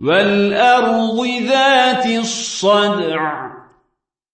والأرض ذات الصدع.